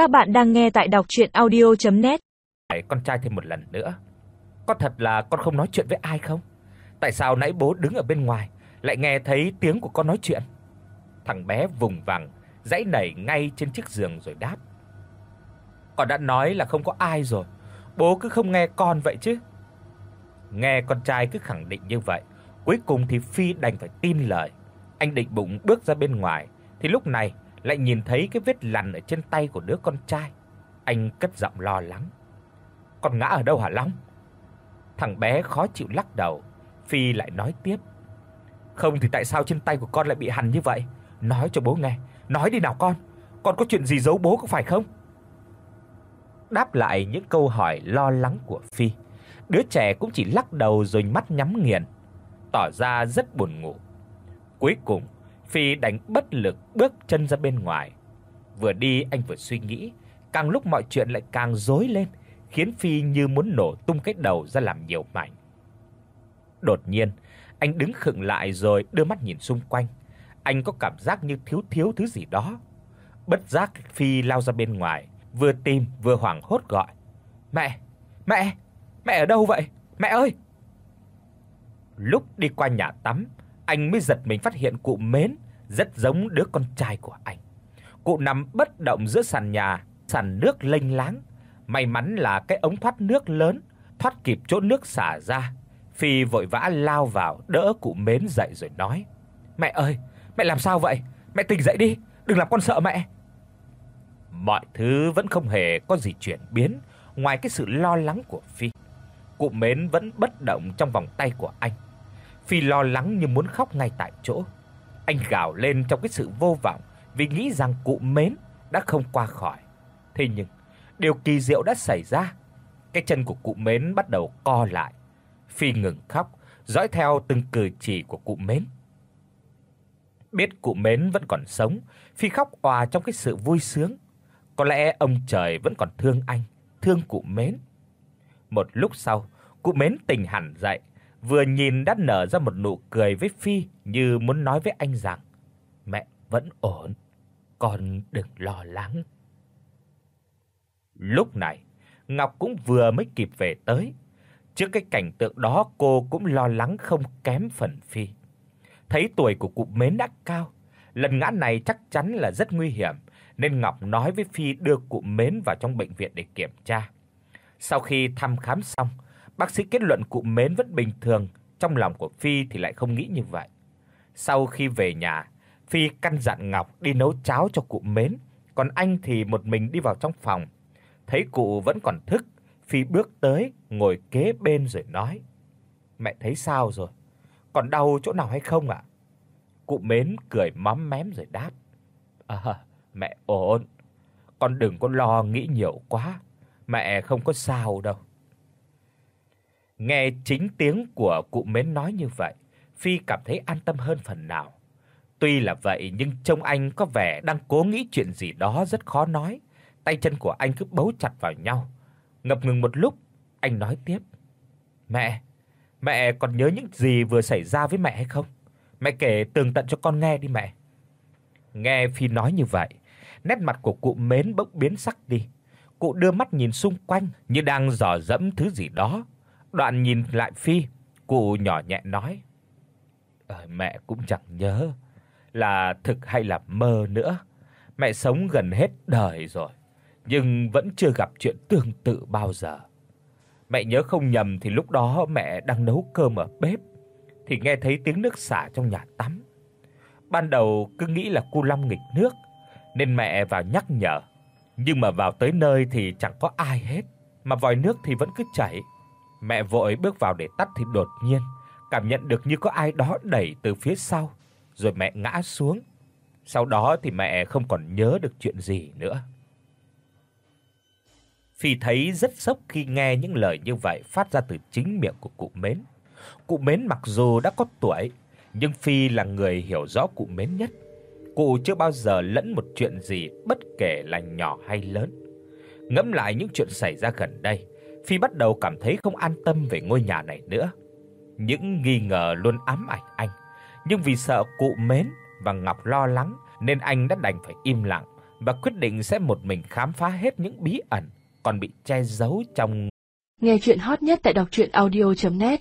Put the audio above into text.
Các bạn đang nghe tại đọc audio net con trai thêm một lần nữa. Có thật là con không nói chuyện với ai không? Tại sao nãy bố đứng ở bên ngoài lại nghe thấy tiếng của con nói chuyện? Thằng bé vùng vằng, dãy nảy ngay trên chiếc giường rồi đáp. Con đã nói là không có ai rồi, bố cứ không nghe con vậy chứ. Nghe con trai cứ khẳng định như vậy, cuối cùng thì Phi đành phải tin lời. Anh định bụng bước ra bên ngoài thì lúc này lại nhìn thấy cái vết lằn ở trên tay của đứa con trai. Anh cất giọng lo lắng. Con ngã ở đâu hả Long? Thằng bé khó chịu lắc đầu, Phi lại nói tiếp. Không thì tại sao trên tay của con lại bị hằn như vậy? Nói cho bố nghe, nói đi nào con. Con có chuyện gì giấu bố có phải không? Đáp lại những câu hỏi lo lắng của Phi, đứa trẻ cũng chỉ lắc đầu rồi mắt nhắm nghiền, tỏ ra rất buồn ngủ. Cuối cùng, Phi đành bất lực bước chân ra bên ngoài. Vừa đi anh vừa suy nghĩ, càng lúc mọi chuyện lại càng rối lên, khiến Phi như muốn nổ tung cái đầu ra làm nhiều mảnh. Đột nhiên, anh đứng khựng lại rồi đưa mắt nhìn xung quanh. Anh có cảm giác như thiếu thiếu thứ gì đó. Bất giác Phi lao ra bên ngoài, vừa tìm vừa hoảng hốt gọi: "Mẹ, mẹ, mẹ ở đâu vậy? Mẹ ơi!" Lúc đi qua nhà tắm, anh mới giật mình phát hiện cụ Mến rất giống đứa con trai của anh. Cụ nằm bất động giữa sàn nhà, sàn nước lênh láng. May mắn là cái ống thoát nước lớn thoát kịp chỗ nước xả ra. Phi vội vã lao vào đỡ cụ Mến dậy rồi nói: "Mẹ ơi, mẹ làm sao vậy? Mẹ tỉnh dậy đi, đừng làm con sợ mẹ." Mọi thứ vẫn không hề có gì chuyển biến ngoài cái sự lo lắng của Phi. Cụ Mến vẫn bất động trong vòng tay của anh. Phi lo lắng như muốn khóc ngay tại chỗ. Anh gào lên trong cái sự vô vọng vì nghĩ rằng cụ Mến đã không qua khỏi. Thế nhưng, điều kỳ diệu đã xảy ra. Cái chân của cụ Mến bắt đầu co lại. Phi ngừng khóc, dõi theo từng cử chỉ của cụ Mến. Biết cụ Mến vẫn còn sống, Phi khóc òa trong cái sự vui sướng. Có lẽ ông trời vẫn còn thương anh, thương cụ Mến. Một lúc sau, cụ Mến tỉnh hẳn dậy, vừa nhìn đã nở ra một nụ cười với Phi như muốn nói với anh rằng mẹ vẫn ổn, con đừng lo lắng. Lúc này, Ngọc cũng vừa mới kịp về tới. Trước cái cảnh tượng đó cô cũng lo lắng không kém phần Phi. Thấy tuổi của cụ Mến đã cao, lần ngã này chắc chắn là rất nguy hiểm, nên Ngọc nói với Phi đưa cụ Mến vào trong bệnh viện để kiểm tra. Sau khi thăm khám xong, Bác sĩ kết luận cụ Mến vẫn bình thường, trong lòng của Phi thì lại không nghĩ như vậy. Sau khi về nhà, Phi căn dặn Ngọc đi nấu cháo cho cụ Mến, còn anh thì một mình đi vào trong phòng. Thấy cụ vẫn còn thức, Phi bước tới, ngồi kế bên rồi nói: "Mẹ thấy sao rồi? Còn đau chỗ nào hay không ạ?" Cụ Mến cười móm mém rồi đáp: "À, mẹ ổn. Con đừng có lo nghĩ nhiều quá, mẹ không có sao đâu." Nghe chính tiếng của cụ Mến nói như vậy, Phi cảm thấy an tâm hơn phần nào. Tuy là vậy nhưng trông anh có vẻ đang cố nghĩ chuyện gì đó rất khó nói, tay chân của anh cứ bấu chặt vào nhau. Ngập ngừng một lúc, anh nói tiếp: "Mẹ, mẹ còn nhớ những gì vừa xảy ra với mẹ hay không? Mẹ kể tường tận cho con nghe đi mẹ." Nghe Phi nói như vậy, nét mặt của cụ Mến bỗng biến sắc đi. Cụ đưa mắt nhìn xung quanh như đang dò dẫm thứ gì đó Đoạn nhìn lại Phi, cụ nhỏ nhẹ nói: "Ờ mẹ cũng chẳng nhớ là thực hay là mơ nữa. Mẹ sống gần hết đời rồi, nhưng vẫn chưa gặp chuyện tương tự bao giờ. Mẹ nhớ không nhầm thì lúc đó mẹ đang nấu cơm ở bếp thì nghe thấy tiếng nước xả trong nhà tắm. Ban đầu cứ nghĩ là cu Long nghịch nước nên mẹ vào nhắc nhở, nhưng mà vào tới nơi thì chẳng có ai hết, mà vòi nước thì vẫn cứ chảy. Mẹ vội bước vào để tắt thì đột nhiên cảm nhận được như có ai đó đẩy từ phía sau, rồi mẹ ngã xuống. Sau đó thì mẹ không còn nhớ được chuyện gì nữa. Phi thấy rất sốc khi nghe những lời như vậy phát ra từ chính miệng của cụ Mến. Cụ Mến mặc dù đã có tuổi, nhưng Phi là người hiểu rõ cụ Mến nhất. Cụ chưa bao giờ lẫn một chuyện gì bất kể là nhỏ hay lớn. Ngẫm lại những chuyện xảy ra gần đây, Phi bắt đầu cảm thấy không an tâm về ngôi nhà này nữa. Những nghi ngờ luôn ám ảnh anh, nhưng vì sợ cụ Mến và Ngọc lo lắng nên anh đã đành phải im lặng, và quyết định sẽ một mình khám phá hết những bí ẩn còn bị che giấu trong Nghe truyện hot nhất tại doctruyenaudio.net